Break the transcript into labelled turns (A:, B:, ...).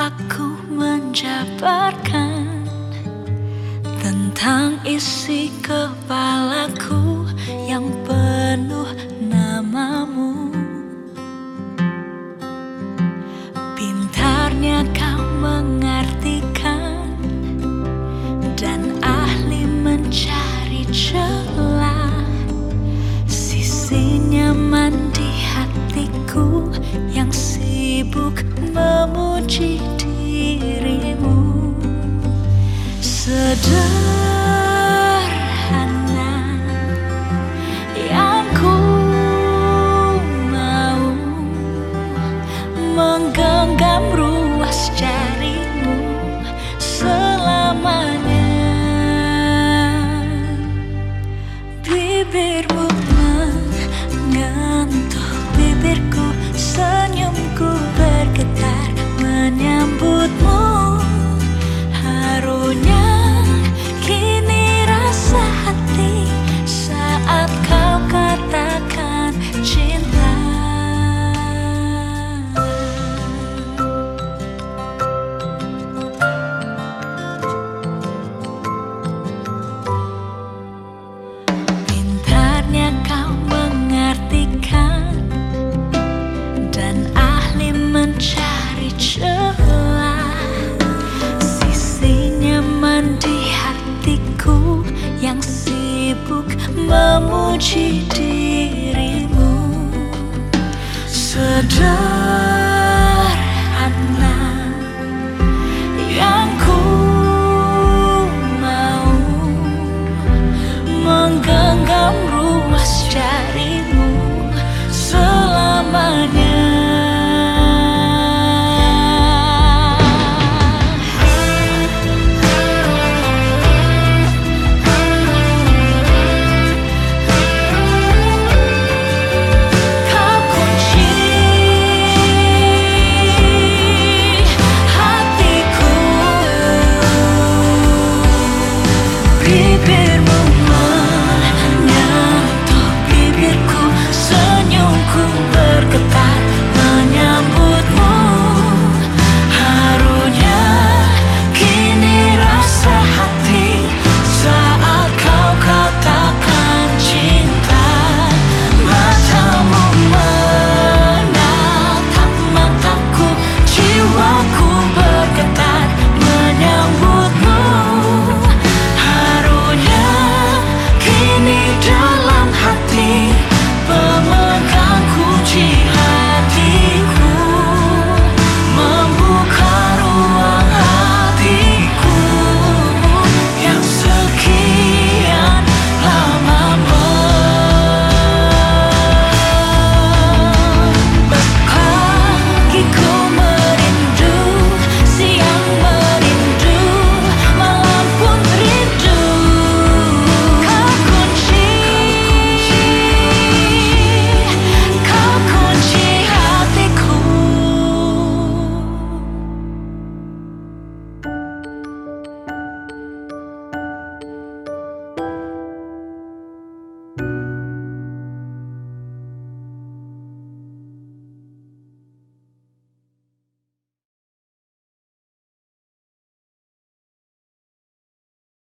A: aku menjabarkan tentang isi kepalaku yang penuh namamu. Pintarnya kau mengartikan dan ahli mencari celah sisinya mandi hatiku yang sibuk. Sederhana Dan ahli mencari celah. Sisi nyaman di hatiku Yang sibuk memuji dirimu. Sederhana yang ku mau menggenggam ruas jarimu